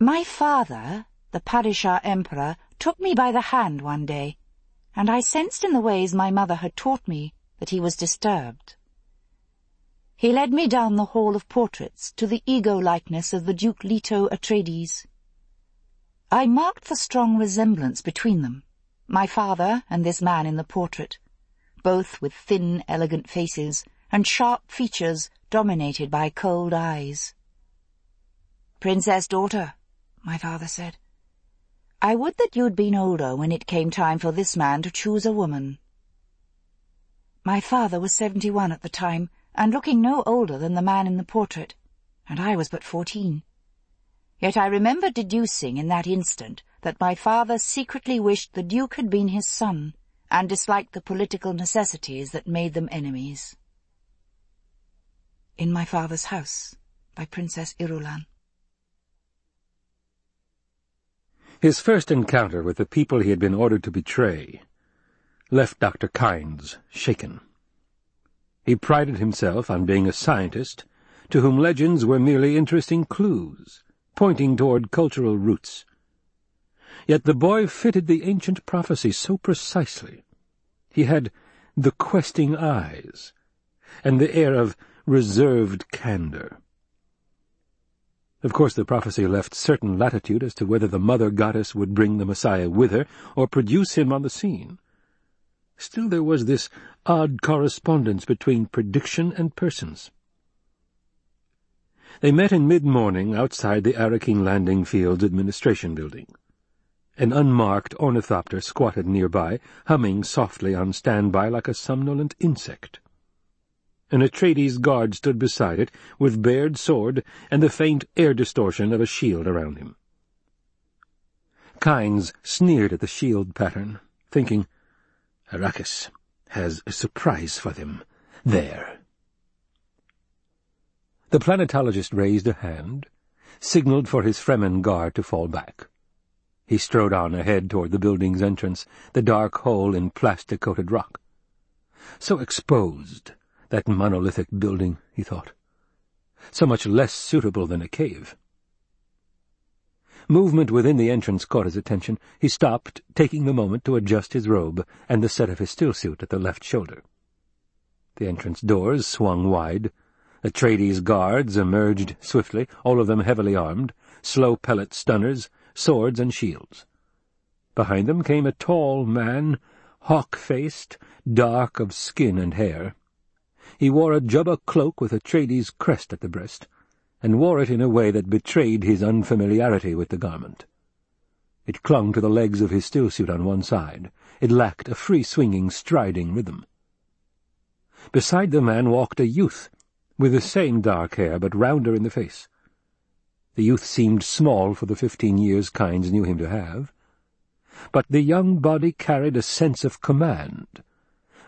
My father, the Padishah Emperor, took me by the hand one day, and I sensed in the ways my mother had taught me that he was disturbed. He led me down the hall of portraits to the ego-likeness of the Duke Leto Atreides. I marked the strong resemblance between them, my father and this man in the portrait, both with thin, elegant faces and sharp features dominated by cold eyes. Princess daughter, my father said, I would that you'd been older when it came time for this man to choose a woman. My father was seventy-one at the time, and looking no older than the man in the portrait, and I was but fourteen. Yet I remember deducing in that instant that my father secretly wished the Duke had been his son, and disliked the political necessities that made them enemies. In My Father's House by Princess Irulan His first encounter with the people he had been ordered to betray left Dr. Kynes shaken. He prided himself on being a scientist to whom legends were merely interesting clues, pointing toward cultural roots. Yet the boy fitted the ancient prophecy so precisely. He had the questing eyes, and the air of reserved candor. Of course, the prophecy left certain latitude as to whether the mother goddess would bring the Messiah with her or produce him on the scene. Still there was this odd correspondence between prediction and persons. They met in mid-morning outside the Arrakeen Landing Field's administration building. An unmarked ornithopter squatted nearby, humming softly on standby like a somnolent insect. An Atreides guard stood beside it, with bared sword and the faint air distortion of a shield around him. Kynes sneered at the shield pattern, thinking, Arrakis has a surprise for them there. The planetologist raised a hand, signaled for his Fremen guard to fall back. He strode on ahead toward the building's entrance, the dark hole in plastic-coated rock. So exposed that monolithic building, he thought. So much less suitable than a cave. Movement within the entrance caught his attention. He stopped, taking the moment to adjust his robe and the set of his stillsuit at the left shoulder. The entrance doors swung wide. Atreides guards emerged swiftly, all of them heavily armed, slow pellet stunners, swords and shields. Behind them came a tall man, hawk-faced, dark of skin and hair. He wore a jubba cloak with Atreides' crest at the breast, and wore it in a way that betrayed his unfamiliarity with the garment. It clung to the legs of his stillsuit on one side. It lacked a free-swinging, striding rhythm. Beside the man walked a youth, with the same dark hair, but rounder in the face. The youth seemed small for the fifteen years Kynes knew him to have, but the young body carried a sense of command,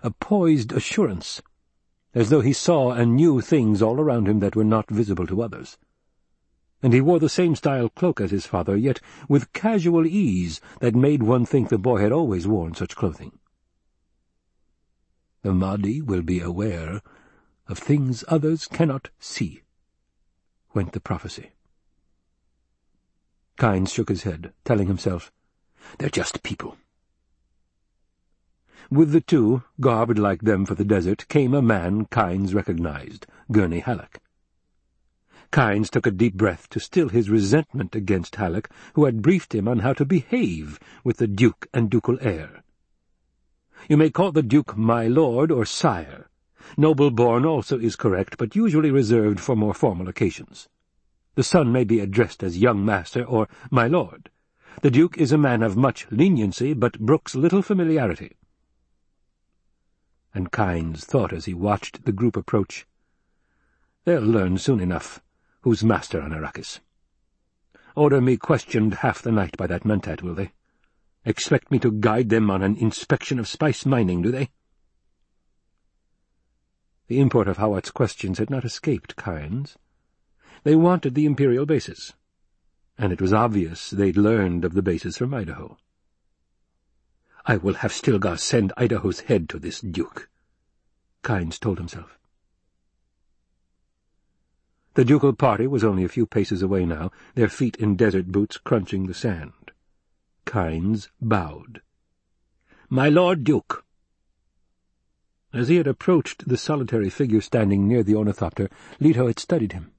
a poised assurance, as though he saw and knew things all around him that were not visible to others. And he wore the same style cloak as his father, yet with casual ease that made one think the boy had always worn such clothing. The Mahdi will be aware of things others cannot see, went the prophecy. Kynes shook his head, telling himself, They're just people. With the two, garbed like them for the desert, came a man Kynes recognized, Gurney Halleck. Kynes took a deep breath to still his resentment against Halleck, who had briefed him on how to behave with the Duke and ducal heir. You may call the Duke my lord or sire. Noble-born also is correct, but usually reserved for more formal occasions. The son may be addressed as young master or my lord. The Duke is a man of much leniency, but brooks little familiarity and Kynes thought as he watched the group approach. They'll learn soon enough who's master on Arrakis. Order me questioned half the night by that mentat, will they? Expect me to guide them on an inspection of spice mining, do they? The import of Hawat's questions had not escaped Kynes. They wanted the Imperial bases, and it was obvious they'd learned of the bases from Idaho. I will have Stilgar send Idaho's head to this duke, Kynes told himself. The ducal party was only a few paces away now, their feet in desert boots crunching the sand. Kynes bowed. "My Lord Duke." As he had approached the solitary figure standing near the ornithopter, Leto had studied him.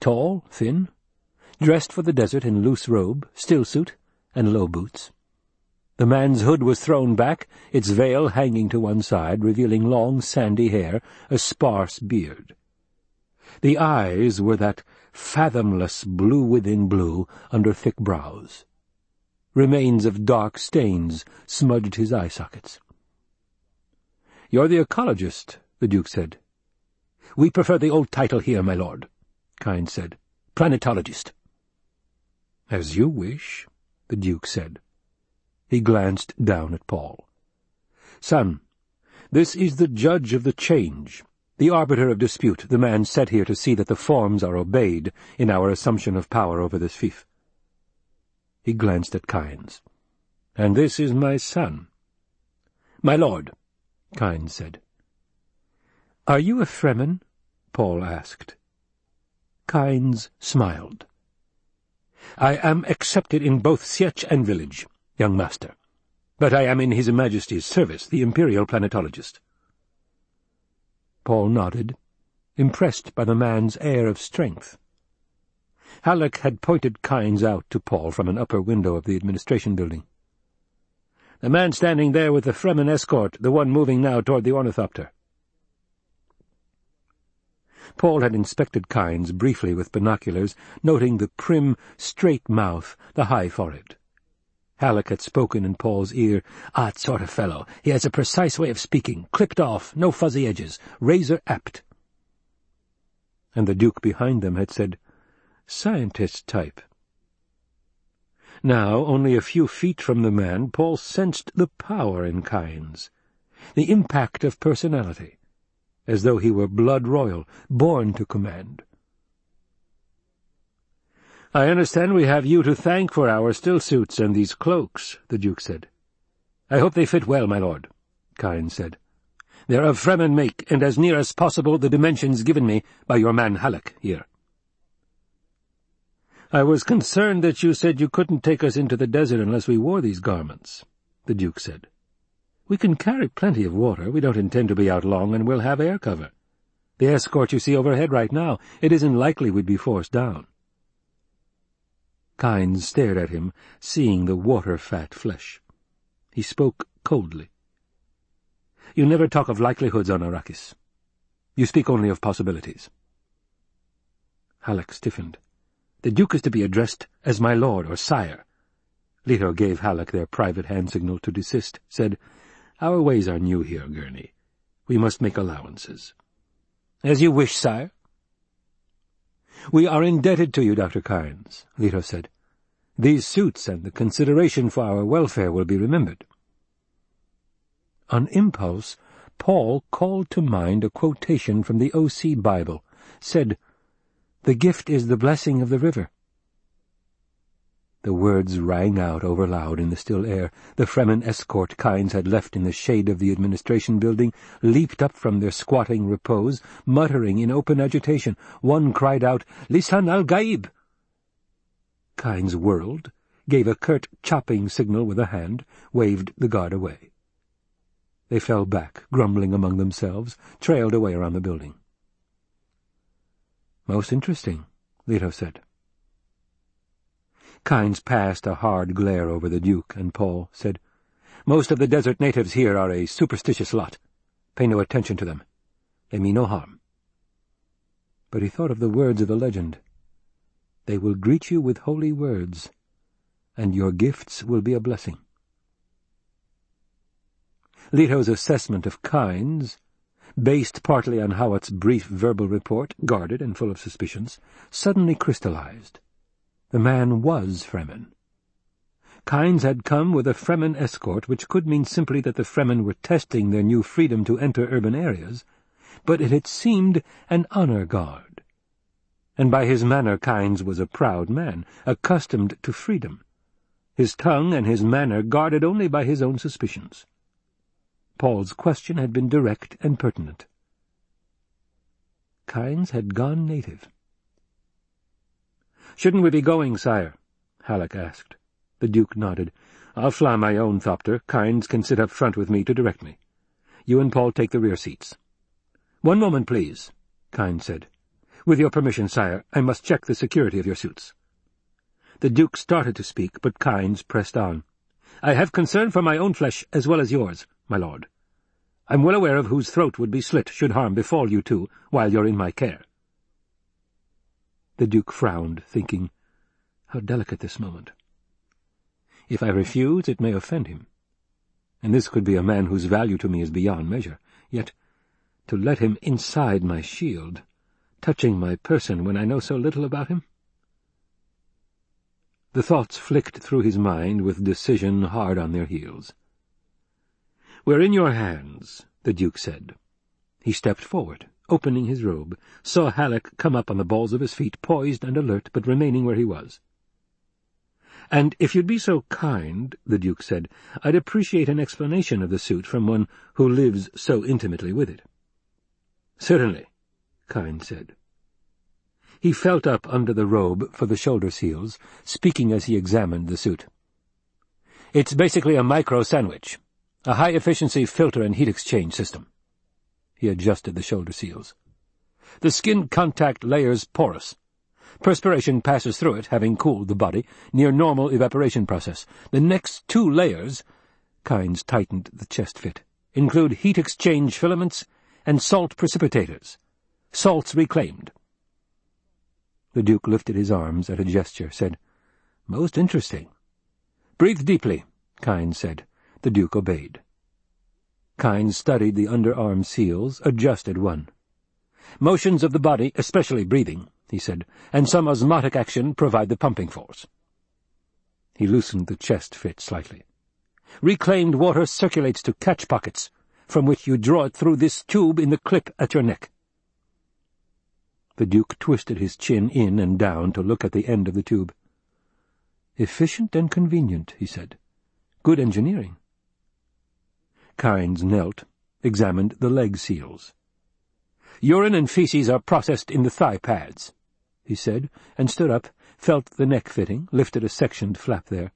Tall, thin, dressed for the desert in loose robe, still suit, and low boots. The man's hood was thrown back, its veil hanging to one side, revealing long sandy hair, a sparse beard. The eyes were that fathomless blue within blue under thick brows. Remains of dark stains smudged his eye sockets. "'You're the ecologist,' the Duke said. "'We prefer the old title here, my lord,' Kynes said. "'Planetologist.' "'As you wish,' the Duke said. He glanced down at Paul. "'Son, this is the judge of the change the arbiter of dispute, the man set here to see that the forms are obeyed in our assumption of power over this fief. He glanced at Kynes. "And this is my son." "My lord," Kynes said. "Are you a Fremen?" Paul asked. Kynes smiled. "I am accepted in both sietch and village, young master, but I am in His Majesty's service, the Imperial Planetologist. Paul nodded, impressed by the man's air of strength. Halleck had pointed Kynes out to Paul from an upper window of the administration building. "The man standing there with the Fremen escort, the one moving now toward the ornithopter." Paul had inspected Kynes briefly with binoculars, noting the prim, straight mouth, the high forehead. Halleck had spoken in Paul's ear. Ah, Odd sort of fellow. He has a precise way of speaking, clipped off, no fuzzy edges, razor apt. And the Duke behind them had said, Scientist type. Now, only a few feet from the man, Paul sensed the power in Kynes, the impact of personality, as though he were blood royal, born to command. "'I understand we have you to thank for our still-suits and these cloaks,' the Duke said. "'I hope they fit well, my lord,' Kynes said. "'They're of Fremen make, and as near as possible the dimensions given me by your man Halleck here.' "'I was concerned that you said you couldn't take us into the desert unless we wore these garments,' the Duke said. "'We can carry plenty of water. We don't intend to be out long, and we'll have air cover. The escort you see overhead right now, it isn't likely we'd be forced down.' Kynes stared at him, seeing the water-fat flesh. He spoke coldly. "You never talk of likelihoods on Arrakis. You speak only of possibilities." Halleck stiffened. "The Duke is to be addressed as my lord or sire." Leto gave Halleck their private hand signal to desist, said, "Our ways are new here, Gurney. We must make allowances." "As you wish, sire." "We are indebted to you, Dr. Kynes," Leto said. "These suits and the consideration for our welfare will be remembered." On impulse, Paul called to mind a quotation from the O.C. Bible, said, "The gift is the blessing of the river." The words rang out overloud in the still air. The Fremen escort Kynes had left in the shade of the administration building leaped up from their squatting repose, muttering in open agitation. One cried out, Lisan al-Gaib! Kynes whirled, gave a curt chopping signal with a hand, waved the guard away. They fell back, grumbling among themselves, trailed away around the building. Most interesting, Leto said. Kynes passed a hard glare over the Duke, and Paul said, "Most of the desert natives here are a superstitious lot. Pay no attention to them. They mean no harm." But he thought of the words of the legend. They will greet you with holy words, and your gifts will be a blessing. Leto's assessment of Kynes, based partly on Hawat's brief verbal report, guarded and full of suspicions, suddenly crystallized. The man was Fremen. Kynes had come with a Fremen escort, which could mean simply that the Fremen were testing their new freedom to enter urban areas, but it had seemed an honor guard. And by his manner Kynes was a proud man, accustomed to freedom. His tongue and his manner guarded only by his own suspicions. Paul's question had been direct and pertinent. Kynes had gone native. "'Shouldn't we be going, sire?' Halleck asked. The Duke nodded. "'I'll fly my own thopter. Kynes can sit up front with me to direct me. You and Paul take the rear seats.' "'One moment, please,' Kynes said. "'With your permission, sire, I must check the security of your suits.' The Duke started to speak, but Kynes pressed on. "'I have concern for my own flesh as well as yours, my lord. I'm well aware of whose throat would be slit should harm befall you two while you're in my care.' The Duke frowned, thinking, How delicate this moment. If I refuse, it may offend him. And this could be a man whose value to me is beyond measure. Yet, to let him inside my shield, touching my person when I know so little about him? The thoughts flicked through his mind with decision hard on their heels. "'We're in your hands,' the Duke said. He stepped forward, opening his robe, saw Halleck come up on the balls of his feet, poised and alert, but remaining where he was. "'And if you'd be so kind,' the Duke said, "'I'd appreciate an explanation of the suit from one who lives so intimately with it.' "'Certainly,' Kynes said. He felt up under the robe for the shoulder seals, speaking as he examined the suit. "'It's basically a micro-sandwich. A high-efficiency filter and heat exchange system. He adjusted the shoulder seals. The skin contact layer's porous. Perspiration passes through it, having cooled the body, near normal evaporation process. The next two layers, Kynes tightened the chest fit, include heat exchange filaments and salt precipitators. Salts reclaimed. The Duke lifted his arms at a gesture, said, Most interesting. Breathe deeply, Kynes said. The Duke obeyed. Kynes studied the underarm seals, adjusted one. Motions of the body, especially breathing, he said, and some osmotic action provide the pumping force. He loosened the chest fit slightly. Reclaimed water circulates to catch pockets, from which you draw it through this tube in the clip at your neck. The Duke twisted his chin in and down to look at the end of the tube. Efficient and convenient, he said. Good engineering. Kynes knelt, examined the leg seals. Urine and feces are processed in the thigh pads, he said, and stood up, felt the neck fitting, lifted a sectioned flap there.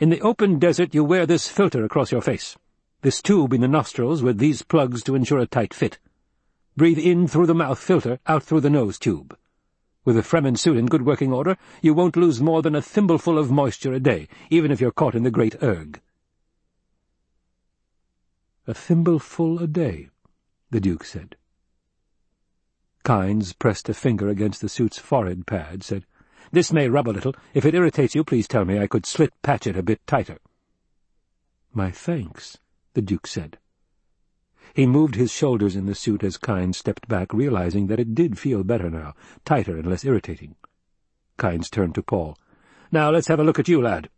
In the open desert you wear this filter across your face, this tube in the nostrils with these plugs to ensure a tight fit. Breathe in through the mouth filter, out through the nose tube. With a Fremen suit in good working order, you won't lose more than a thimbleful of moisture a day, even if you're caught in the Great Erg. A thimbleful a day, the Duke said. Kynes pressed a finger against the suit's forehead pad, said, This may rub a little. If it irritates you, please tell me. I could slit-patch it a bit tighter. My thanks, the Duke said. He moved his shoulders in the suit as Kynes stepped back, realizing that it did feel better now, tighter and less irritating. Kynes turned to Paul. Now let's have a look at you, lad.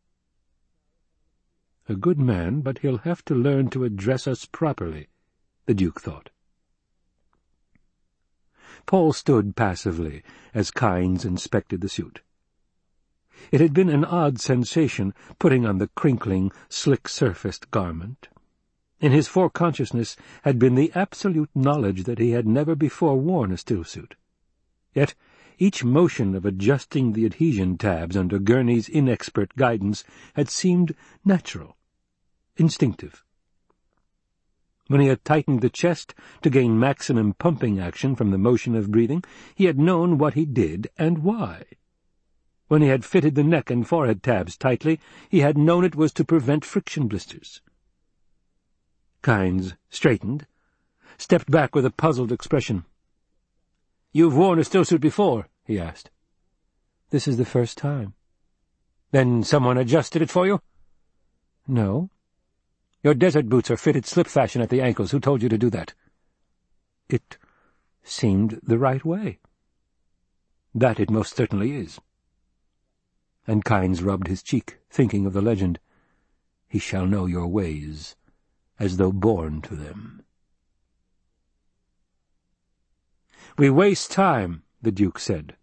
A good man, but he'll have to learn to address us properly, the Duke thought. Paul stood passively as Kynes inspected the suit. It had been an odd sensation putting on the crinkling, slick-surfaced garment. In his foreconsciousness had been the absolute knowledge that he had never before worn a stillsuit. Yet each motion of adjusting the adhesion tabs under Gurney's inexpert guidance had seemed natural, instinctive. When he had tightened the chest to gain maximum pumping action from the motion of breathing, he had known what he did and why. When he had fitted the neck and forehead tabs tightly, he had known it was to prevent friction blisters. Kynes straightened, stepped back with a puzzled expression. "'You've worn a stillsuit before?' he asked. "'This is the first time.' "'Then someone adjusted it for you?' "'No. Your desert boots are fitted slip fashion at the ankles. Who told you to do that? It seemed the right way. That it most certainly is. And Kynes rubbed his cheek, thinking of the legend. He shall know your ways, as though born to them. We waste time, the Duke said.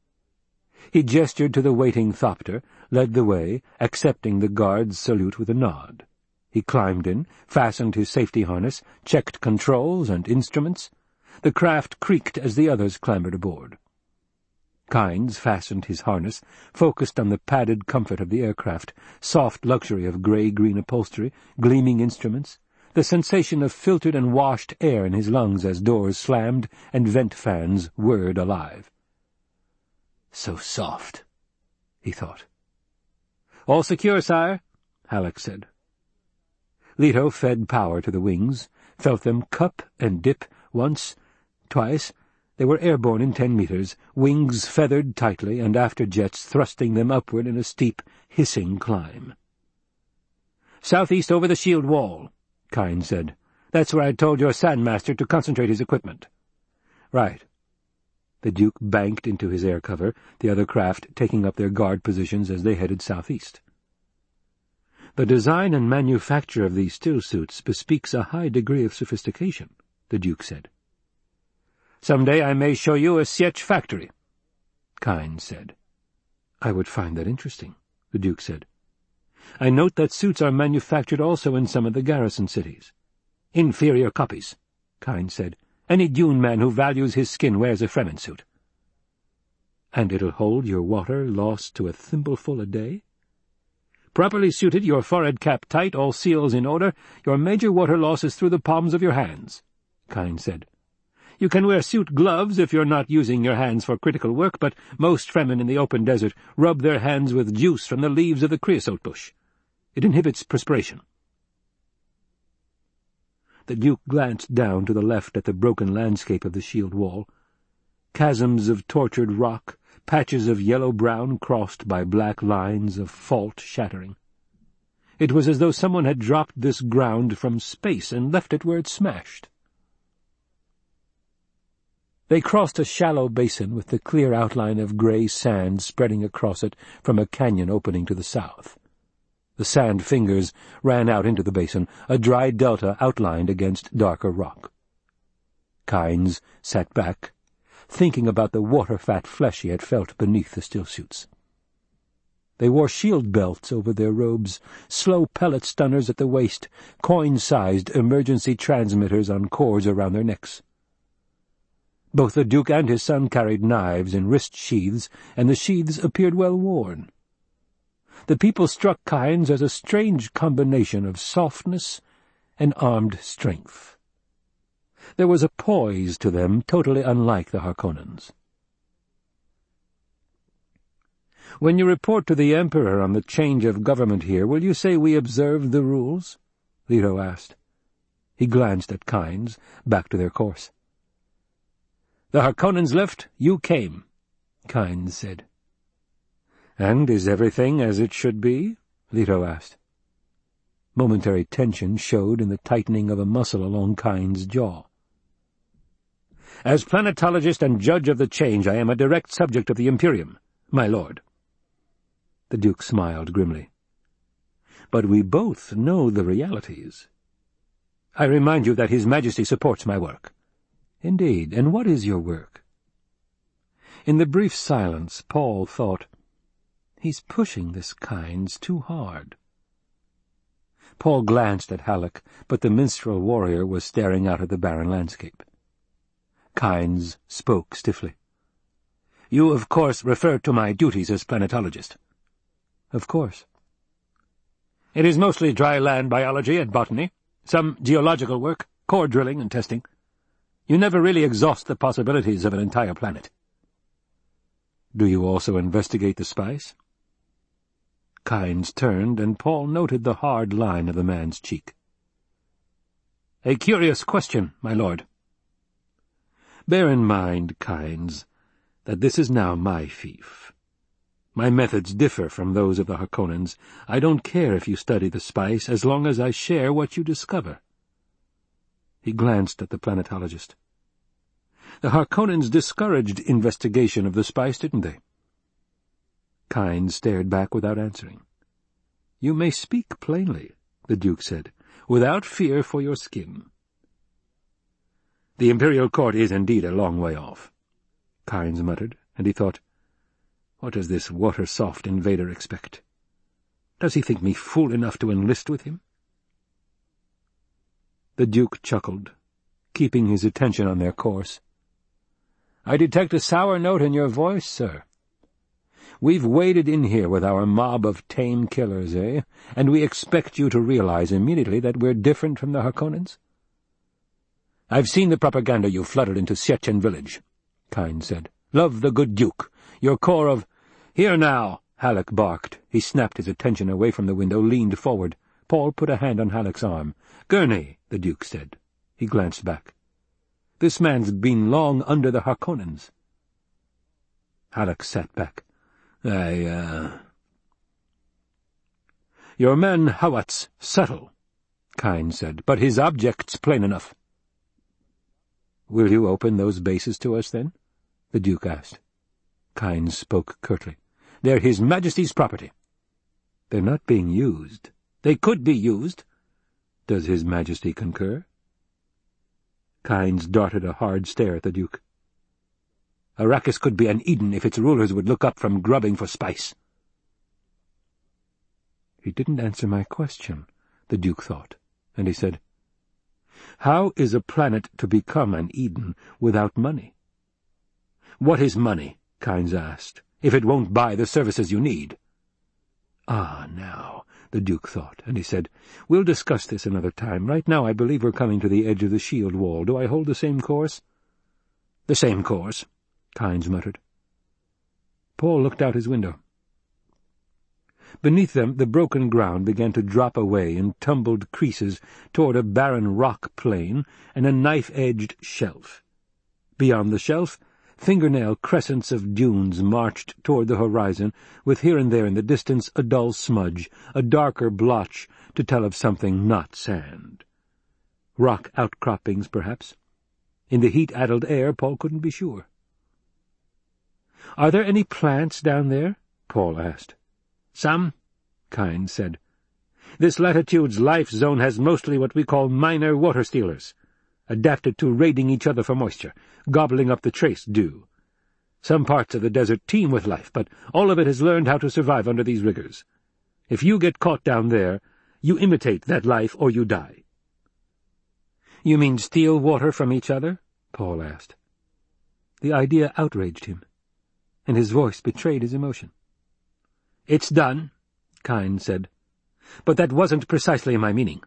He gestured to the waiting thopter, led the way, accepting the guard's salute with a nod. He climbed in, fastened his safety harness, checked controls and instruments, The craft creaked as the others clambered aboard. Kynes fastened his harness, focused on the padded comfort of the aircraft, soft luxury of grey-green upholstery, gleaming instruments, the sensation of filtered and washed air in his lungs as doors slammed and vent fans whirred alive. So soft, he thought. "'All secure, sire,' Halleck said. Leto fed power to the wings, felt them cup and dip once, twice. They were airborne in ten meters, wings feathered tightly, and after-jets thrusting them upward in a steep, hissing climb. "'Southeast over the shield wall,' Kynes said. "'That's where I told your sandmaster to concentrate his equipment.' "'Right.' The Duke banked into his air cover, the other craft taking up their guard positions as they headed southeast. The design and manufacture of these still-suits bespeaks a high degree of sophistication, the Duke said. Some day I may show you a Sietch factory, Kynes said. I would find that interesting, the Duke said. I note that suits are manufactured also in some of the garrison cities. Inferior copies, Kynes said. Any dune man who values his skin wears a Fremen suit. And it'll hold your water lost to a thimbleful a day? Properly suited, your forehead cap tight, all seals in order, your major water loss is through the palms of your hands, Kynes said. You can wear suit gloves if you're not using your hands for critical work, but most Fremen in the open desert rub their hands with juice from the leaves of the creosote bush. It inhibits perspiration. The Duke glanced down to the left at the broken landscape of the shield wall. Chasms of tortured rock, patches of yellow-brown crossed by black lines of fault shattering. It was as though someone had dropped this ground from space and left it where it smashed. They crossed a shallow basin with the clear outline of grey sand spreading across it from a canyon opening to the south. The sand fingers ran out into the basin, a dry delta outlined against darker rock. Kynes sat back, thinking about the water-fat flesh he had felt beneath the stillsuits. They wore shield belts over their robes, slow pellet stunners at the waist, coin-sized emergency transmitters on cords around their necks. Both the Duke and his son carried knives in wrist sheaths, and the sheaths appeared well worn. The people struck Kynes as a strange combination of softness and armed strength. There was a poise to them totally unlike the Harkonnens. When you report to the Emperor on the change of government here, will you say we observed the rules? Leto asked. He glanced at Kynes, back to their course. The Harkonnens left, you came, Kynes said. And is everything as it should be? Leto asked. Momentary tension showed in the tightening of a muscle along Kynes' jaw. As planetologist and judge of the change, I am a direct subject of the Imperium, my lord. The Duke smiled grimly. But we both know the realities. I remind you that His Majesty supports my work. Indeed, and what is your work? In the brief silence, Paul thought, He's pushing this Kynes too hard. Paul glanced at Halleck, but the minstrel warrior was staring out at the barren landscape. Kynes spoke stiffly. You, of course, refer to my duties as planetologist. Of course. It is mostly dry land biology and botany, some geological work, core drilling and testing. You never really exhaust the possibilities of an entire planet. Do you also investigate the spice? Kynes turned, and Paul noted the hard line of the man's cheek. A curious question, my lord. Bear in mind, Kynes, that this is now my fief. My methods differ from those of the Harkonnens. I don't care if you study the spice, as long as I share what you discover. He glanced at the planetologist. The Harkonnens discouraged investigation of the spice, didn't they? Kynes stared back without answering. You may speak plainly, the Duke said, without fear for your skin. The Imperial Court is indeed a long way off, Kynes muttered, and he thought, What does this water-soft invader expect? Does he think me fool enough to enlist with him? The Duke chuckled, keeping his attention on their course. "'I detect a sour note in your voice, sir. We've waded in here with our mob of tame killers, eh? And we expect you to realize immediately that we're different from the Harkonnens?' "'I've seen the propaganda you fluttered into Siechen village,' Kynes said. "'Love the good Duke. Your corps of—' "'Here now!' Halleck barked. He snapped his attention away from the window, leaned forward. Paul put a hand on Halleck's arm. "'Gurney,' the Duke said. He glanced back. "'This man's been long under the Harkonnens.' Halleck sat back. "'I, uh—' "'Your man Hawat's subtle,' Kynes said, "'but his object's plain enough.' "'Will you open those bases to us, then?' the Duke asked. Kynes spoke curtly. They're His Majesty's property. They're not being used. They could be used. Does His Majesty concur? Kynes darted a hard stare at the Duke. Arrakis could be an Eden if its rulers would look up from grubbing for spice. He didn't answer my question, the Duke thought, and he said, How is a planet to become an Eden without money? What is money? Kynes asked if it won't buy the services you need. Ah, now, the Duke thought, and he said, We'll discuss this another time. Right now I believe we're coming to the edge of the shield wall. Do I hold the same course? The same course, Kynes muttered. Paul looked out his window. Beneath them the broken ground began to drop away in tumbled creases toward a barren rock plain and a knife-edged shelf. Beyond the shelf Fingernail crescents of dunes marched toward the horizon, with here and there in the distance a dull smudge, a darker blotch to tell of something not sand. Rock outcroppings, perhaps. In the heat-addled air, Paul couldn't be sure. "'Are there any plants down there?' Paul asked. "'Some,' Kynes said. "'This latitude's life zone has mostly what we call minor water-stealers adapted to raiding each other for moisture, gobbling up the trace dew. Some parts of the desert teem with life, but all of it has learned how to survive under these rigors. If you get caught down there, you imitate that life or you die. You mean steal water from each other? Paul asked. The idea outraged him, and his voice betrayed his emotion. It's done, Kynes said, but that wasn't precisely my meaning.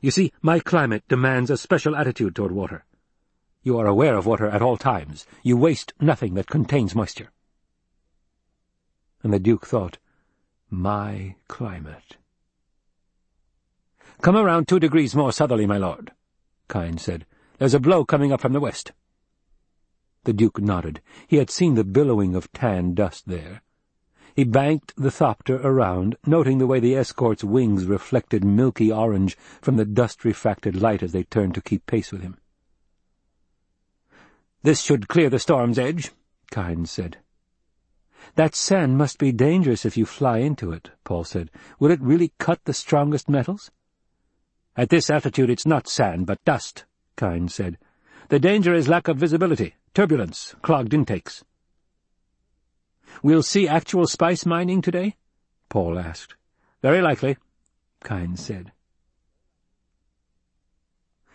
You see, my climate demands a special attitude toward water. You are aware of water at all times. You waste nothing that contains moisture. And the Duke thought, My climate. Come around two degrees more southerly, my lord, Kynes said. There's a blow coming up from the west. The Duke nodded. He had seen the billowing of tan dust there. He banked the thopter around, noting the way the escort's wings reflected milky orange from the dust-refracted light as they turned to keep pace with him. "'This should clear the storm's edge,' Kynes said. "'That sand must be dangerous if you fly into it,' Paul said. "'Will it really cut the strongest metals?' "'At this altitude it's not sand, but dust,' Kynes said. "'The danger is lack of visibility, turbulence, clogged intakes.' "'We'll see actual spice mining today?' Paul asked. "'Very likely,' Kynes said.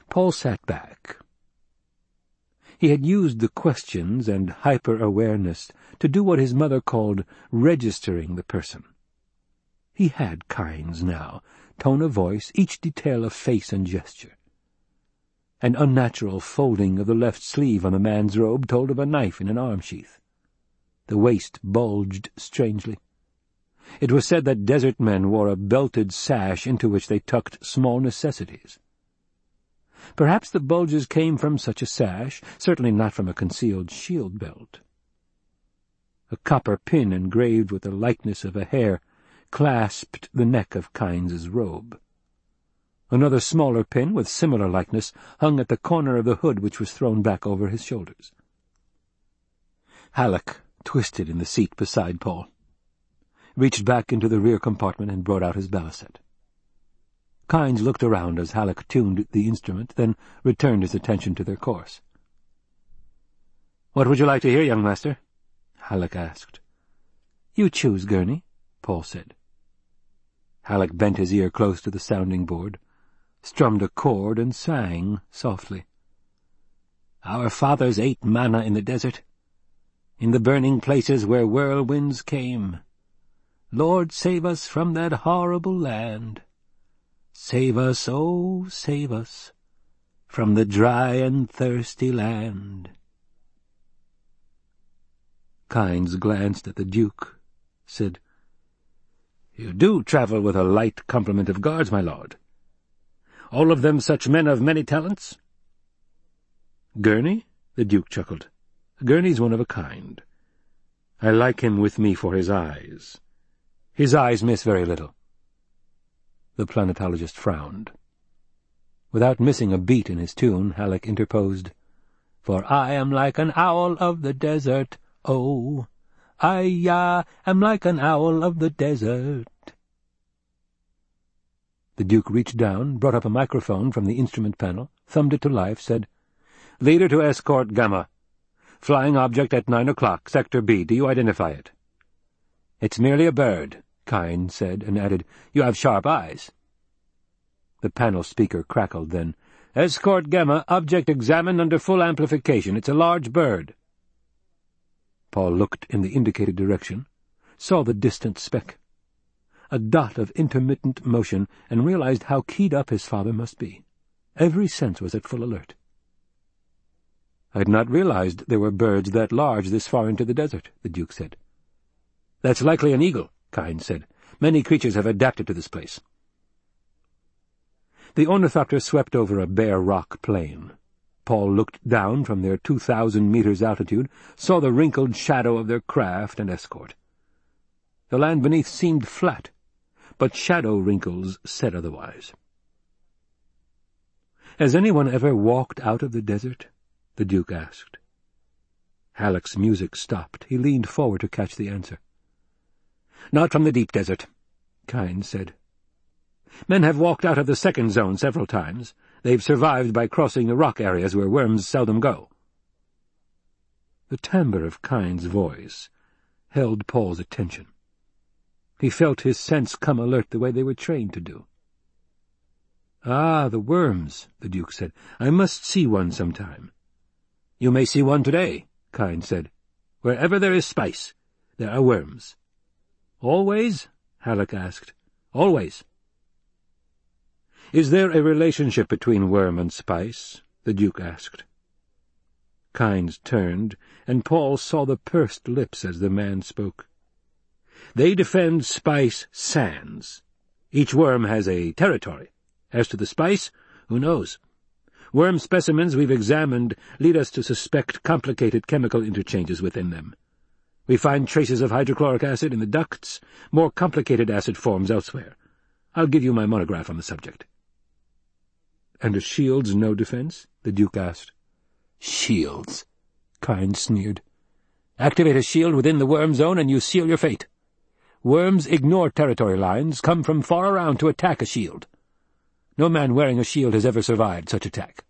Paul sat back. He had used the questions and hyper-awareness to do what his mother called registering the person. He had Kynes now, tone of voice, each detail of face and gesture. An unnatural folding of the left sleeve on the man's robe told of a knife in an arm sheath. The waist bulged strangely. It was said that desert men wore a belted sash into which they tucked small necessities. Perhaps the bulges came from such a sash, certainly not from a concealed shield belt. A copper pin engraved with the likeness of a hare clasped the neck of Kynes's robe. Another smaller pin, with similar likeness, hung at the corner of the hood which was thrown back over his shoulders. Halleck twisted in the seat beside Paul, reached back into the rear compartment and brought out his balisette. Kynes looked around as Halleck tuned the instrument, then returned his attention to their course. "'What would you like to hear, young master?' Halleck asked. "'You choose, Gurney,' Paul said. Halleck bent his ear close to the sounding board, strummed a chord, and sang softly. Our fathers ate manna in the desert, in the burning places where whirlwinds came. Lord, save us from that horrible land. Save us, oh, save us, from the dry and thirsty land. Kynes glanced at the Duke, said, You do travel with a light complement of guards, my lord. All of them such men of many talents? Gurney? The Duke chuckled. Gurney's one of a kind. I like him with me for his eyes. His eyes miss very little. The planetologist frowned. Without missing a beat in his tune, Halleck interposed, For I am like an owl of the desert, oh, I ya am like an owl of the desert. The Duke reached down, brought up a microphone from the instrument panel, thumbed it to life, said, Leader to escort Gamma. Flying object at nine o'clock, Sector B. Do you identify it? It's merely a bird, Kynes said, and added, You have sharp eyes. The panel speaker crackled then. Escort Gamma, object examined under full amplification. It's a large bird. Paul looked in the indicated direction, saw the distant speck, a dot of intermittent motion, and realized how keyed up his father must be. Every sense was at full alert. I had not realized there were birds that large this far into the desert, the Duke said. That's likely an eagle, Kynes said. Many creatures have adapted to this place. The ornithopter swept over a bare rock plain. Paul looked down from their two thousand meters altitude, saw the wrinkled shadow of their craft and escort. The land beneath seemed flat, but shadow wrinkles said otherwise. Has anyone ever walked out of the desert? The Duke asked. Halleck's music stopped. He leaned forward to catch the answer. Not from the deep desert, Kynes said. Men have walked out of the second zone several times. They've survived by crossing the rock areas where worms seldom go. The timbre of Kynes' voice held Paul's attention. He felt his sense come alert the way they were trained to do. Ah, the worms, the Duke said. I must see one sometime. You may see one today, Kynes said. Wherever there is spice, there are worms. Always? Halleck asked. Always. Is there a relationship between worm and spice? the Duke asked. Kynes turned, and Paul saw the pursed lips as the man spoke. They defend spice sands. Each worm has a territory. As to the spice, who knows? Worm specimens we've examined lead us to suspect complicated chemical interchanges within them. We find traces of hydrochloric acid in the ducts, more complicated acid forms elsewhere. I'll give you my monograph on the subject. And a shield's no defense? the Duke asked. Shields, Kynes sneered. Activate a shield within the worm zone and you seal your fate. Worms ignore territory lines, come from far around to attack a shield. No man wearing a shield has ever survived such attack.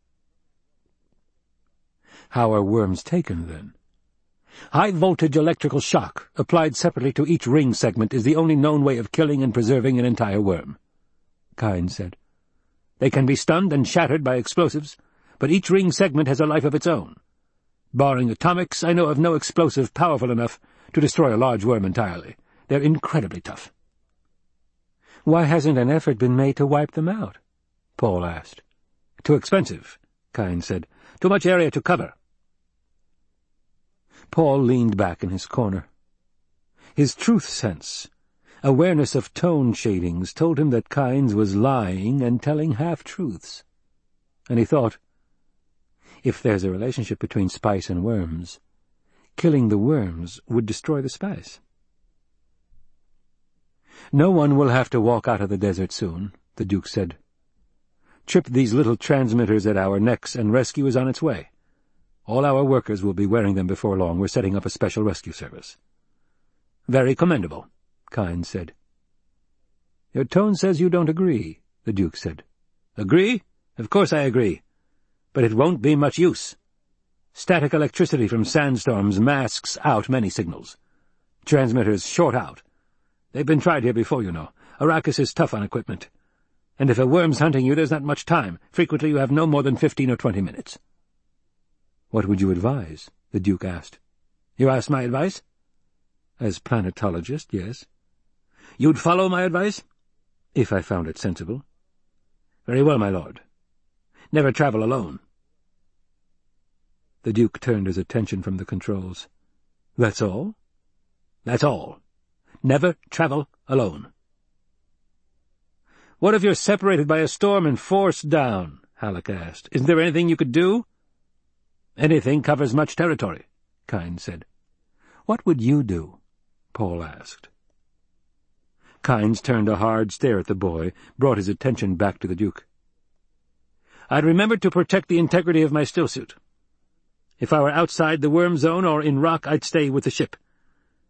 How are worms taken, then? High-voltage electrical shock, applied separately to each ring segment, is the only known way of killing and preserving an entire worm, Kynes said. They can be stunned and shattered by explosives, but each ring segment has a life of its own. Barring atomics, I know of no explosive powerful enough to destroy a large worm entirely. They're incredibly tough. Why hasn't an effort been made to wipe them out? Paul asked. Too expensive, Kynes said. Too much area to cover. Paul leaned back in his corner. His truth sense, awareness of tone shadings, told him that Kynes was lying and telling half-truths. And he thought, if there's a relationship between spice and worms, killing the worms would destroy the spice. No one will have to walk out of the desert soon, the Duke said. Trip these little transmitters at our necks and rescue is on its way. All our workers will be wearing them before long. We're setting up a special rescue service. Very commendable, Kynes said. Your tone says you don't agree, the Duke said. Agree? Of course I agree. But it won't be much use. Static electricity from sandstorms masks out many signals. Transmitters short out. They've been tried here before, you know. Arrakis is tough on equipment and if a worm's hunting you, there's not much time. Frequently you have no more than fifteen or twenty minutes. What would you advise? the Duke asked. You ask my advice? As planetologist, yes. You'd follow my advice? If I found it sensible. Very well, my lord. Never travel alone. The Duke turned his attention from the controls. That's all? That's all. Never travel alone. What if you're separated by a storm and forced down? Halleck asked. Isn't there anything you could do? Anything covers much territory, Kynes said. What would you do? Paul asked. Kynes turned a hard stare at the boy, brought his attention back to the Duke. I'd remember to protect the integrity of my stillsuit. If I were outside the worm zone or in rock, I'd stay with the ship.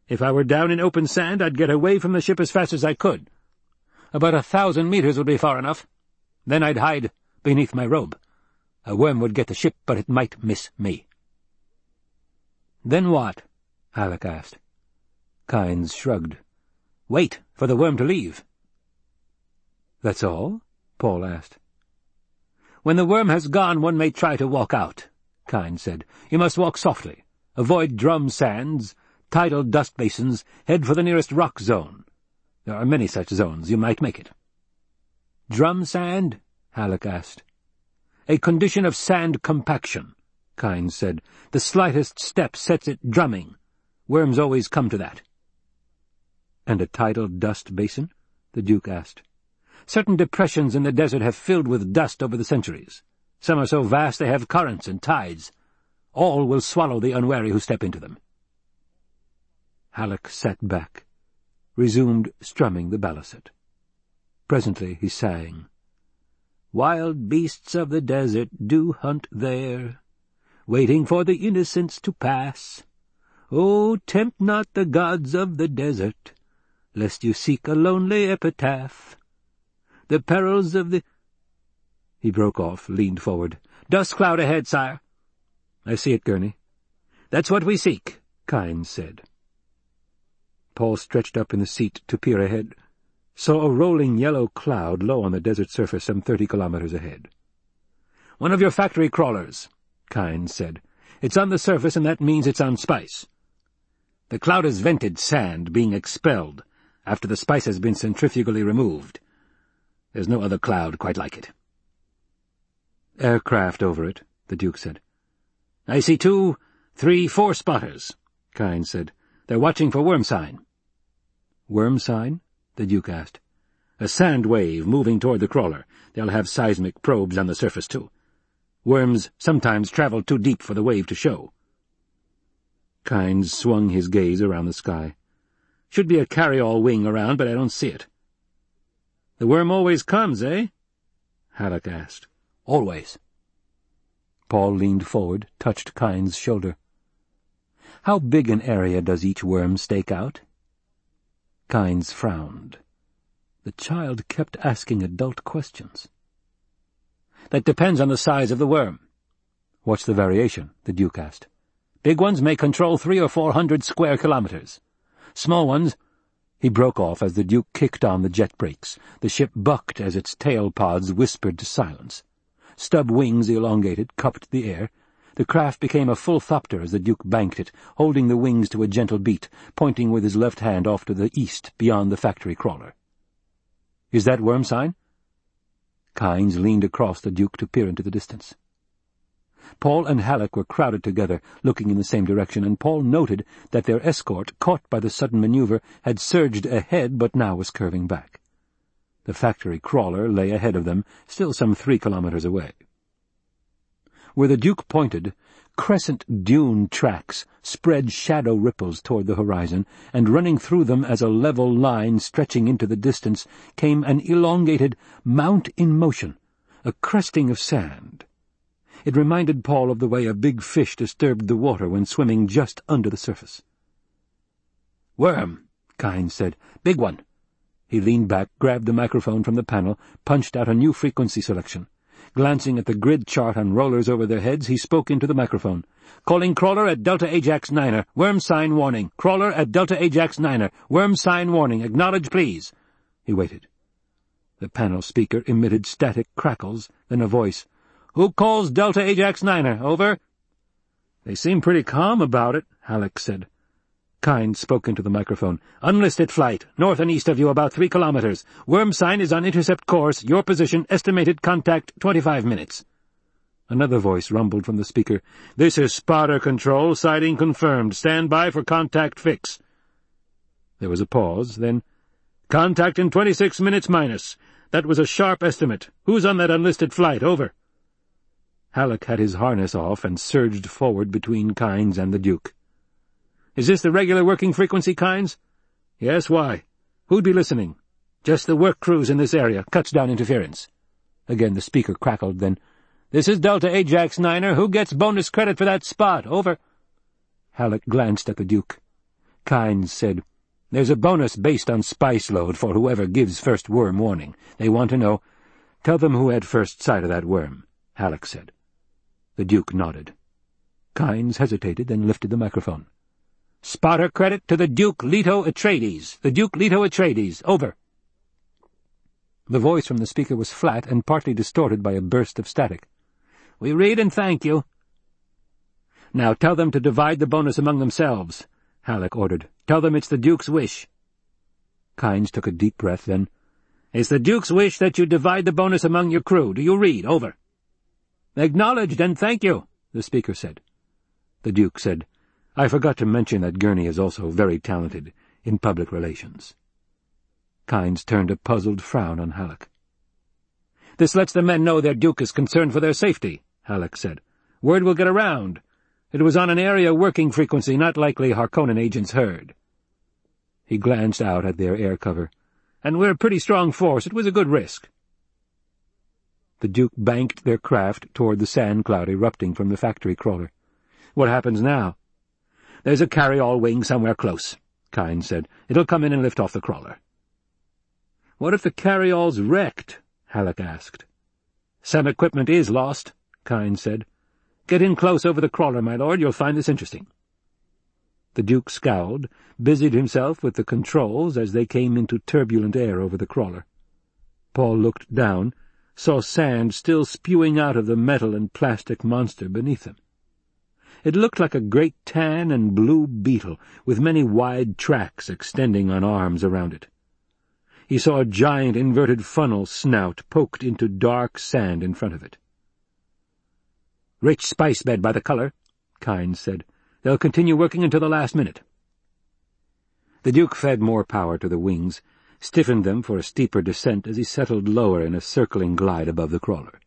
If I were down in open sand, I'd get away from the ship as fast as I could. About a thousand meters would be far enough. Then I'd hide beneath my robe. A worm would get the ship, but it might miss me. Then what? Halleck asked. Kynes shrugged. Wait for the worm to leave. That's all? Paul asked. When the worm has gone, one may try to walk out, Kynes said. You must walk softly. Avoid drum sands, tidal dust basins, head for the nearest rock zone. There are many such zones. You might make it. Drum sand? Halleck asked. A condition of sand compaction, Kynes said. The slightest step sets it drumming. Worms always come to that. And a tidal dust basin? the Duke asked. Certain depressions in the desert have filled with dust over the centuries. Some are so vast they have currents and tides. All will swallow the unwary who step into them. Halleck sat back, resumed strumming the baliset. Presently he sang, Wild beasts of the desert do hunt there, waiting for the innocents to pass. Oh, tempt not the gods of the desert, lest you seek a lonely epitaph. The perils of the— He broke off, leaned forward. Dust cloud ahead, sire. I see it, Gurney. That's what we seek, Kynes said. Paul stretched up in the seat to peer ahead, saw a rolling yellow cloud low on the desert surface some thirty kilometers ahead. "'One of your factory crawlers,' Kynes said. "'It's on the surface, and that means it's on spice. The cloud is vented sand being expelled after the spice has been centrifugally removed. There's no other cloud quite like it.' "'Aircraft over it,' the Duke said. "'I see two, three, four spotters,' Kynes said. "'They're watching for worm sign.' Worm sign? the Duke asked. A sand wave moving toward the crawler. They'll have seismic probes on the surface, too. Worms sometimes travel too deep for the wave to show. Kynes swung his gaze around the sky. Should be a carry-all wing around, but I don't see it. The worm always comes, eh? Halleck asked. Always. Paul leaned forward, touched Kynes' shoulder. How big an area does each worm stake out? Kynes frowned. The child kept asking adult questions. That depends on the size of the worm. What's the variation? the Duke asked. Big ones may control three or four hundred square kilometers. Small ones— He broke off as the Duke kicked on the jet brakes. The ship bucked as its tail pods whispered to silence. Stub wings elongated, cupped the air. The craft became a full thopter as the Duke banked it, holding the wings to a gentle beat, pointing with his left hand off to the east beyond the factory crawler. "'Is that worm sign?' Kynes leaned across the Duke to peer into the distance. Paul and Halleck were crowded together, looking in the same direction, and Paul noted that their escort, caught by the sudden maneuver, had surged ahead but now was curving back. The factory crawler lay ahead of them, still some three kilometers away. Where the Duke pointed, crescent dune tracks spread shadow ripples toward the horizon, and running through them as a level line stretching into the distance came an elongated mount in motion, a cresting of sand. It reminded Paul of the way a big fish disturbed the water when swimming just under the surface. "'Worm,' Kynes said. "'Big one.' He leaned back, grabbed the microphone from the panel, punched out a new frequency selection. Glancing at the grid chart on rollers over their heads, he spoke into the microphone. "'Calling crawler at Delta Ajax Niner. Worm sign warning. Crawler at Delta Ajax Niner. Worm sign warning. Acknowledge, please.' He waited. The panel speaker emitted static crackles, then a voice. "'Who calls Delta Ajax Niner? Over?' They seem pretty calm about it, Halleck said. Kynes spoke into the microphone. Unlisted flight, north and east of you about three kilometers. Worm sign is on intercept course, your position, estimated contact, twenty-five minutes. Another voice rumbled from the speaker. This is spotter control, sighting confirmed. Stand by for contact fix. There was a pause, then, Contact in twenty-six minutes minus. That was a sharp estimate. Who's on that unlisted flight? Over. Halleck had his harness off and surged forward between Kynes and the Duke. Is this the regular working frequency, Kynes? Yes, why? Who'd be listening? Just the work crews in this area. Cuts down interference. Again the speaker crackled, then, This is Delta Ajax Niner. Who gets bonus credit for that spot? Over. Halleck glanced at the Duke. Kynes said, There's a bonus based on spice load for whoever gives first worm warning. They want to know. Tell them who had first sight of that worm, Halleck said. The Duke nodded. Kynes hesitated, then lifted the microphone. Spotter credit to the Duke Leto Atreides. The Duke Leto Atreides. Over. The voice from the speaker was flat and partly distorted by a burst of static. We read and thank you. Now tell them to divide the bonus among themselves, Halleck ordered. Tell them it's the Duke's wish. Kynes took a deep breath, then, It's the Duke's wish that you divide the bonus among your crew. Do you read? Over. Acknowledged and thank you, the speaker said. The Duke said, I forgot to mention that Gurney is also very talented in public relations. Kynes turned a puzzled frown on Halleck. This lets the men know their Duke is concerned for their safety, Halleck said. Word will get around. It was on an area working frequency not likely Harkonnen agents heard. He glanced out at their air cover. And we're a pretty strong force. It was a good risk. The Duke banked their craft toward the sand cloud erupting from the factory crawler. What happens now? There's a carry-all wing somewhere close, Kynes said. It'll come in and lift off the crawler. What if the carry-all's wrecked? Halleck asked. Some equipment is lost, Kynes said. Get in close over the crawler, my lord. You'll find this interesting. The Duke scowled, busied himself with the controls as they came into turbulent air over the crawler. Paul looked down, saw sand still spewing out of the metal and plastic monster beneath him. It looked like a great tan and blue beetle, with many wide tracks extending on arms around it. He saw a giant inverted funnel snout poked into dark sand in front of it. "'Rich spice bed by the color,' Kynes said. "'They'll continue working until the last minute.' The Duke fed more power to the wings, stiffened them for a steeper descent as he settled lower in a circling glide above the crawler.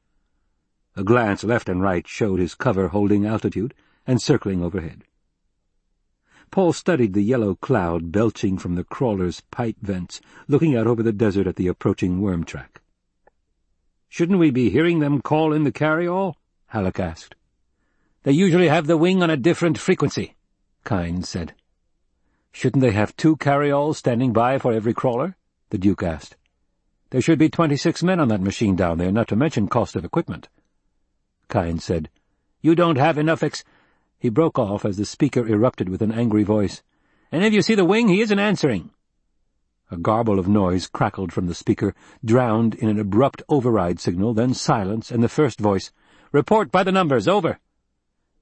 A glance left and right showed his cover holding altitude, and circling overhead. Paul studied the yellow cloud belching from the crawler's pipe vents, looking out over the desert at the approaching worm track. "'Shouldn't we be hearing them call in the carry-all?' Halleck asked. "'They usually have the wing on a different frequency,' Kynes said. "'Shouldn't they have two carry-alls standing by for every crawler?' the Duke asked. "'There should be twenty-six men on that machine down there, not to mention cost of equipment.' Kynes said, "'You don't have enough ex—' He broke off as the speaker erupted with an angry voice. "'And if you see the wing? He isn't answering." A garble of noise crackled from the speaker, drowned in an abrupt override signal, then silence, and the first voice. "Report by the numbers. Over."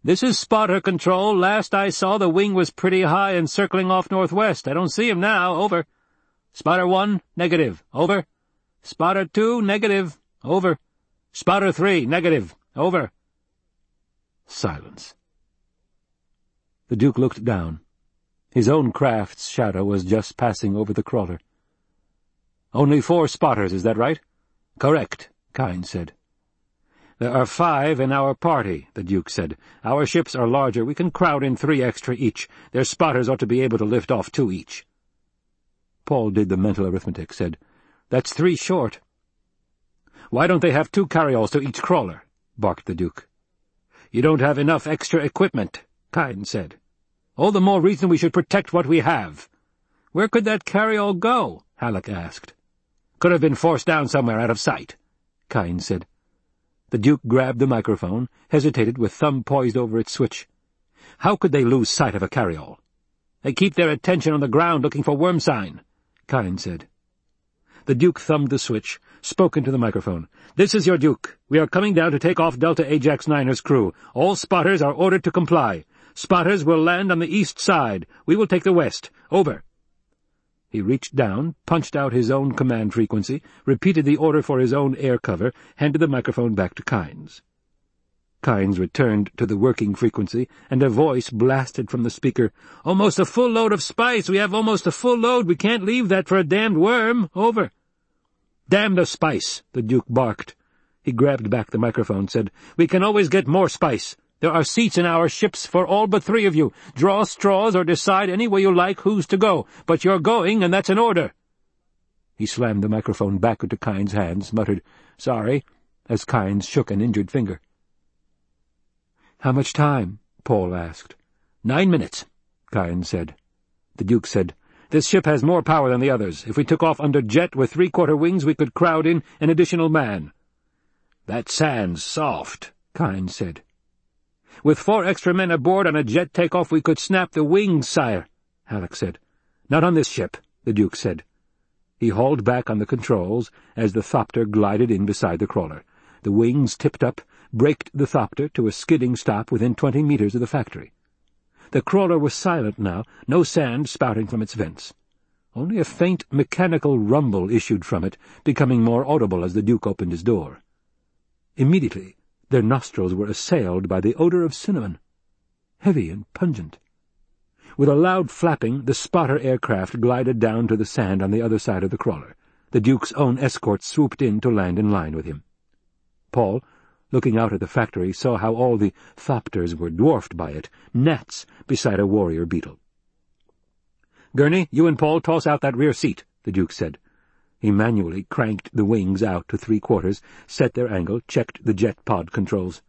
"This is spotter control. Last I saw, the wing was pretty high and circling off northwest. I don't see him now. Over." "Spotter one, negative. Over." "Spotter two, negative. Over." "Spotter three, negative. Over." Silence. The Duke looked down. His own craft's shadow was just passing over the crawler. "'Only four spotters, is that right?' "'Correct,' Kynes said. "'There are five in our party,' the Duke said. "'Our ships are larger. We can crowd in three extra each. Their spotters ought to be able to lift off two each.' Paul did the mental arithmetic, said, "'That's three short.' "'Why don't they have two carryalls to each crawler?' barked the Duke. "'You don't have enough extra equipment.' Kynes said. All the more reason we should protect what we have. Where could that carry-all go? Halleck asked. Could have been forced down somewhere out of sight, Kynes said. The Duke grabbed the microphone, hesitated with thumb poised over its switch. How could they lose sight of a carry-all? They keep their attention on the ground looking for worm sign, Kynes said. The Duke thumbed the switch, spoke into the microphone. This is your Duke. We are coming down to take off Delta Ajax Niner's crew. All spotters are ordered to comply. Spotters will land on the east side. We will take the west. Over. He reached down, punched out his own command frequency, repeated the order for his own air cover, handed the microphone back to Kynes. Kynes returned to the working frequency, and a voice blasted from the speaker. "'Almost a full load of spice! We have almost a full load! We can't leave that for a damned worm! Over!' "'Damn the spice!' the Duke barked. He grabbed back the microphone, said, "'We can always get more spice. There are seats in our ships for all but three of you. Draw straws or decide any way you like who's to go. But you're going, and that's an order.' He slammed the microphone back into Kynes' hands, muttered, "'Sorry,' as Kynes shook an injured finger. "'How much time?' Paul asked. "'Nine minutes,' Kynes said. The Duke said, "'This ship has more power than the others. If we took off under jet with three-quarter wings, we could crowd in an additional man.' "'That sand's soft,' Kynes said. "'With four extra men aboard on a jet takeoff, we could snap the wings, sire,' Halleck said. "'Not on this ship,' the Duke said. He hauled back on the controls as the thopter glided in beside the crawler. The wings tipped up, braked the thopter to a skidding stop within twenty meters of the factory. The crawler was silent now, no sand spouting from its vents. Only a faint mechanical rumble issued from it, becoming more audible as the Duke opened his door. Immediately their nostrils were assailed by the odor of cinnamon, heavy and pungent. With a loud flapping, the spotter aircraft glided down to the sand on the other side of the crawler. The Duke's own escort swooped in to land in line with him. Paul, looking out at the factory, saw how all the thopters were dwarfed by it, gnats beside a warrior beetle. "'Gurney, you and Paul toss out that rear seat,' the Duke said. He manually cranked the wings out to three quarters, set their angle, checked the jet pod controls.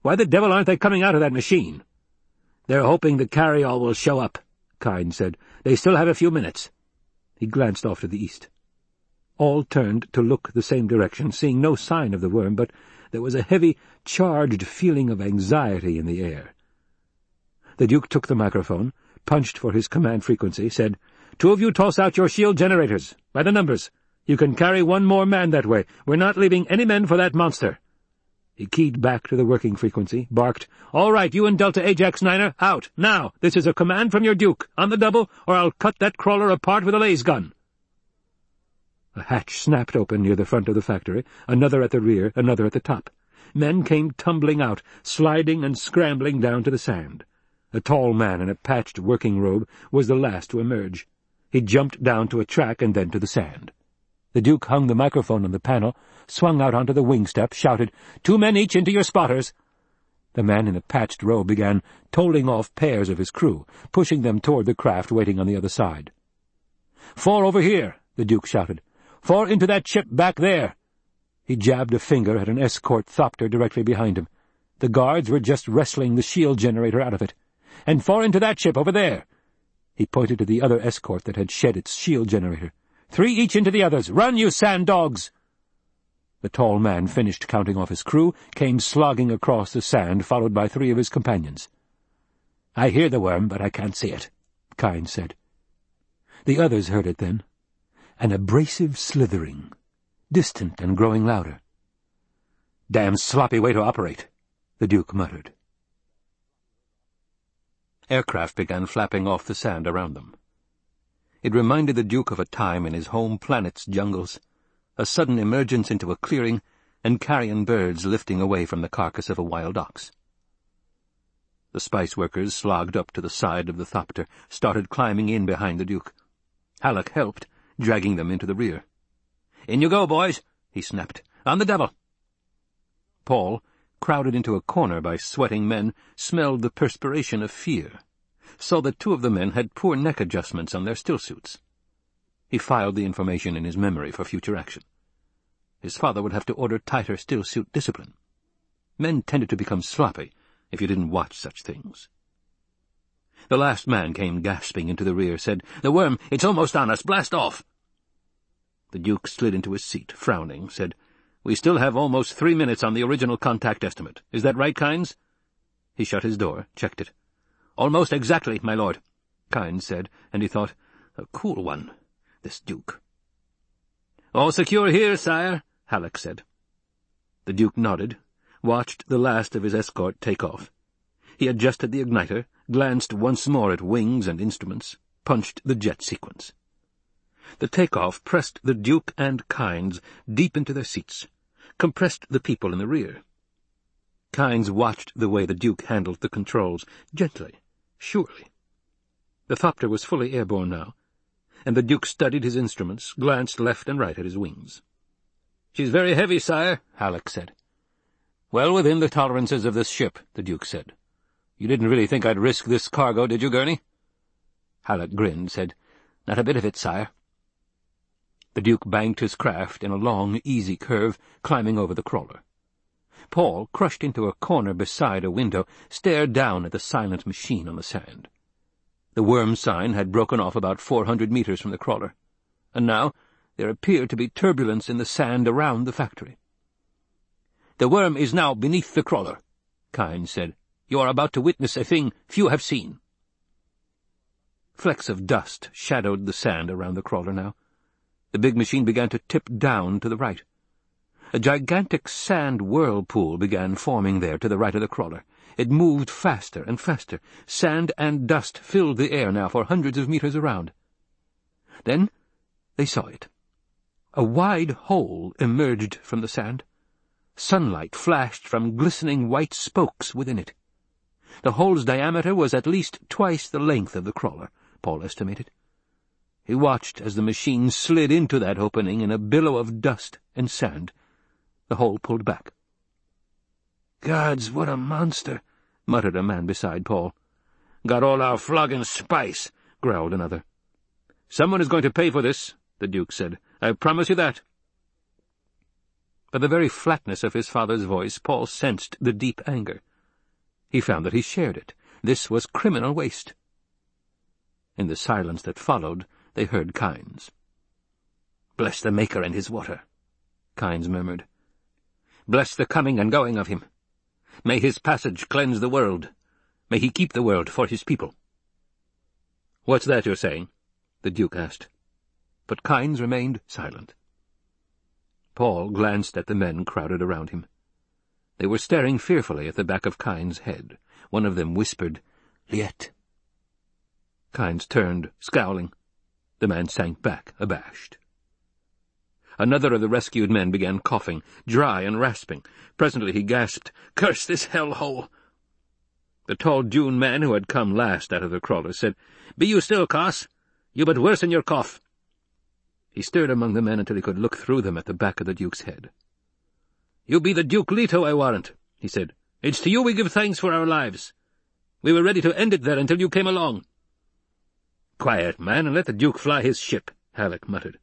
"'Why the devil aren't they coming out of that machine?' "'They're hoping the carryall will show up,' Kynes said. "'They still have a few minutes.' He glanced off to the east. All turned to look the same direction, seeing no sign of the worm, but there was a heavy, charged feeling of anxiety in the air. The Duke took the microphone, punched for his command frequency, said, Two of you toss out your shield generators, by the numbers. You can carry one more man that way. We're not leaving any men for that monster. He keyed back to the working frequency, barked, All right, you and Delta Ajax Niner, out, now! This is a command from your Duke, on the double, or I'll cut that crawler apart with a laser gun. A hatch snapped open near the front of the factory, another at the rear, another at the top. Men came tumbling out, sliding and scrambling down to the sand. A tall man in a patched working robe was the last to emerge. He jumped down to a track and then to the sand. The Duke hung the microphone on the panel, swung out onto the wing step, shouted, Two men each into your spotters! The man in the patched robe began tolling off pairs of his crew, pushing them toward the craft waiting on the other side. Four over here, the Duke shouted. Four into that ship back there! He jabbed a finger at an escort thopter directly behind him. The guards were just wrestling the shield generator out of it. And four into that ship over there! He pointed to the other escort that had shed its shield generator. Three each into the others! Run, you sand dogs! The tall man finished counting off his crew, came slogging across the sand, followed by three of his companions. I hear the worm, but I can't see it, Kynes said. The others heard it then, an abrasive slithering, distant and growing louder. Damn sloppy way to operate, the Duke muttered. Aircraft began flapping off the sand around them. It reminded the Duke of a time in his home planet's jungles, a sudden emergence into a clearing, and carrion birds lifting away from the carcass of a wild ox. The spice workers slogged up to the side of the thopter, started climbing in behind the Duke. Halleck helped, dragging them into the rear. "'In you go, boys!' he snapped. "'On the devil!' Paul, crowded into a corner by sweating men, smelled the perspiration of fear, saw that two of the men had poor neck adjustments on their stillsuits. He filed the information in his memory for future action. His father would have to order tighter stillsuit discipline. Men tended to become sloppy if you didn't watch such things. The last man came gasping into the rear, said, The worm, it's almost on us, blast off! The Duke slid into his seat, frowning, said, We still have almost three minutes on the original contact estimate. Is that right, Kynes? He shut his door, checked it. Almost exactly, my lord, Kynes said, and he thought, A cool one, this Duke. All secure here, sire, Halleck said. The Duke nodded, watched the last of his escort take off. He adjusted the igniter, glanced once more at wings and instruments, punched the jet sequence. The takeoff pressed the Duke and Kynes deep into their seats, compressed the people in the rear. Kynes watched the way the Duke handled the controls, gently, surely. The Thopter was fully airborne now, and the Duke studied his instruments, glanced left and right at his wings. "'She's very heavy, sire,' Halleck said. "'Well within the tolerances of this ship,' the Duke said. "'You didn't really think I'd risk this cargo, did you, Gurney?' Halleck grinned, said, "'Not a bit of it, sire.' The Duke banked his craft in a long, easy curve, climbing over the crawler. Paul, crushed into a corner beside a window, stared down at the silent machine on the sand. The worm sign had broken off about four hundred meters from the crawler, and now there appeared to be turbulence in the sand around the factory. "'The worm is now beneath the crawler,' Kynes said. "'You are about to witness a thing few have seen.' Flecks of dust shadowed the sand around the crawler now. The big machine began to tip down to the right. A gigantic sand whirlpool began forming there to the right of the crawler. It moved faster and faster. Sand and dust filled the air now for hundreds of meters around. Then they saw it. A wide hole emerged from the sand. Sunlight flashed from glistening white spokes within it. The hole's diameter was at least twice the length of the crawler, Paul estimated. He watched as the machine slid into that opening in a billow of dust and sand. The hole pulled back. "Gods, what a monster!" muttered a man beside Paul. "Got all our flogging spice," growled another. "Someone is going to pay for this," the Duke said. "I promise you that." By the very flatness of his father's voice, Paul sensed the deep anger. He found that he shared it. This was criminal waste. In the silence that followed, they heard Kynes. "Bless the Maker and his water," Kynes murmured. "Bless the coming and going of him. May his passage cleanse the world. May he keep the world for his people." "What's that you're saying?" the Duke asked. But Kynes remained silent. Paul glanced at the men crowded around him. They were staring fearfully at the back of Kynes' head. One of them whispered, Liet. Kynes turned, scowling. The man sank back, abashed. Another of the rescued men began coughing, dry and rasping. Presently he gasped, Curse this hell-hole! The tall Dune man who had come last out of the crawler said, Be you still, Coss. You but worsen your cough. He stirred among the men until he could look through them at the back of the Duke's head. You be the Duke Leto, I warrant, he said. It's to you we give thanks for our lives. We were ready to end it there until you came along. Quiet, man, and let the Duke fly his ship, Halleck muttered.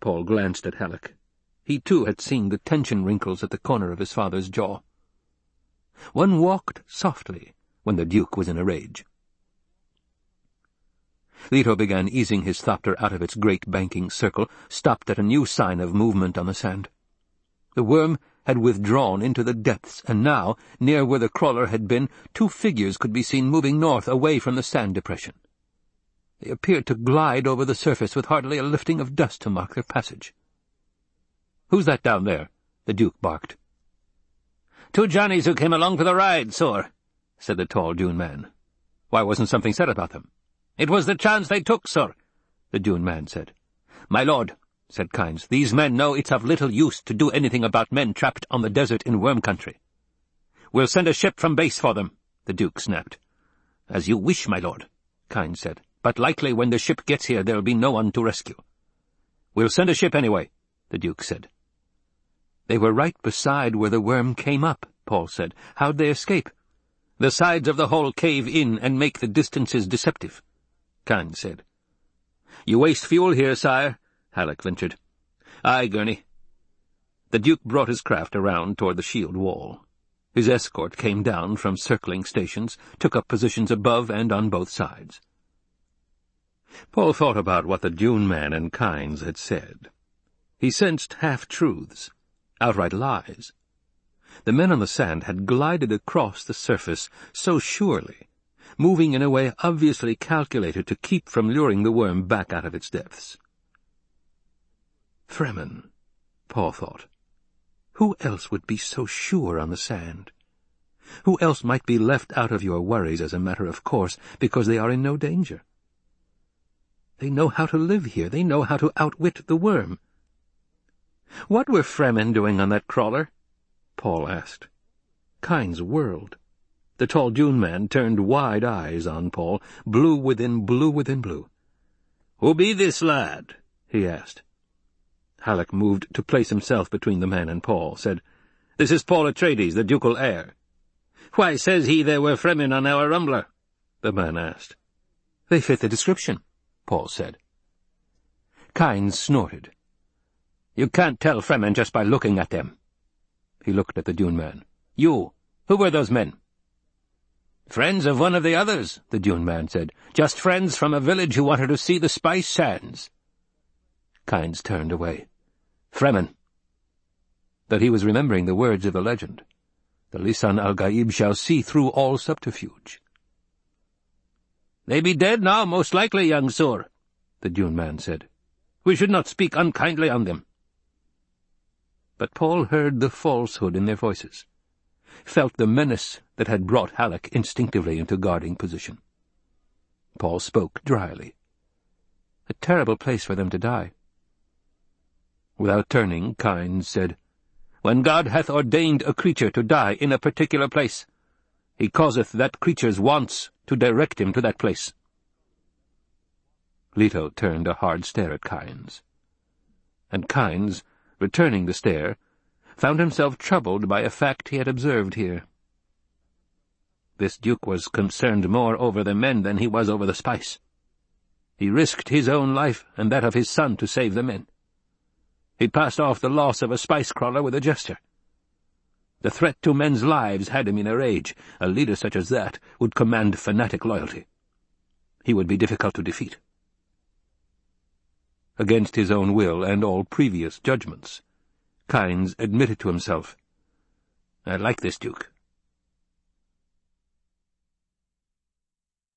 Paul glanced at Halleck. He, too, had seen the tension wrinkles at the corner of his father's jaw. One walked softly when the Duke was in a rage. Leto began easing his thopter out of its great banking circle, stopped at a new sign of movement on the sand. The worm had withdrawn into the depths, and now, near where the crawler had been, two figures could be seen moving north away from the sand depression. They appeared to glide over the surface with hardly a lifting of dust to mark their passage. "'Who's that down there?' the Duke barked. "'Two Johnnies who came along for the ride, sir,' said the tall Dune man. "'Why wasn't something said about them?' "'It was the chance they took, sir,' the Dune man said. "'My lord,' said Kynes, "'these men know it's of little use to do anything about men trapped on the desert in Worm Country.' "'We'll send a ship from base for them,' the Duke snapped. "'As you wish, my lord,' Kynes said but likely when the ship gets here there'll be no one to rescue. We'll send a ship anyway, the Duke said. They were right beside where the worm came up, Paul said. How'd they escape? The sides of the hole cave in and make the distances deceptive, Kynes said. You waste fuel here, sire, Halleck ventured. Aye, Gurney. The Duke brought his craft around toward the shield wall. His escort came down from circling stations, took up positions above and on both sides. Paul thought about what the Dune man and Kynes had said. He sensed half-truths, outright lies. The men on the sand had glided across the surface so surely, moving in a way obviously calculated to keep from luring the worm back out of its depths. Fremen, Paul thought. Who else would be so sure on the sand? Who else might be left out of your worries as a matter of course because they are in no danger? They know how to live here. They know how to outwit the worm. What were Fremen doing on that crawler? Paul asked. Kynes whirled. The tall dune man turned wide eyes on Paul, blue within blue within blue. Who be this lad? he asked. Halleck moved to place himself between the man and Paul, said, This is Paul Atreides, the ducal heir. Why says he there were Fremen on our rumbler? the man asked. They fit the description, Paul said. Kynes snorted. You can't tell Fremen just by looking at them. He looked at the dune man. You, who were those men? Friends of one of the others, the dune man said. Just friends from a village who wanted to see the spice sands. Kynes turned away. Fremen. But he was remembering the words of the legend. The Lisan al-Gaib shall see through all subterfuge. They be dead now, most likely, young sir, the dune man said. We should not speak unkindly on them. But Paul heard the falsehood in their voices felt the menace that had brought Halleck instinctively into guarding position. Paul spoke dryly. A terrible place for them to die. Without turning, Kynes said, When God hath ordained a creature to die in a particular place, he causeth that creature's wants to direct him to that place. Leto turned a hard stare at Kynes. And Kynes, returning the stare, found himself troubled by a fact he had observed here. This duke was concerned more over the men than he was over the spice. He risked his own life and that of his son to save the men. He passed off the loss of a spice crawler with a gesture. The threat to men's lives had him in a rage. A leader such as that would command fanatic loyalty. He would be difficult to defeat. Against his own will and all previous judgments, Kynes admitted to himself, I like this duke.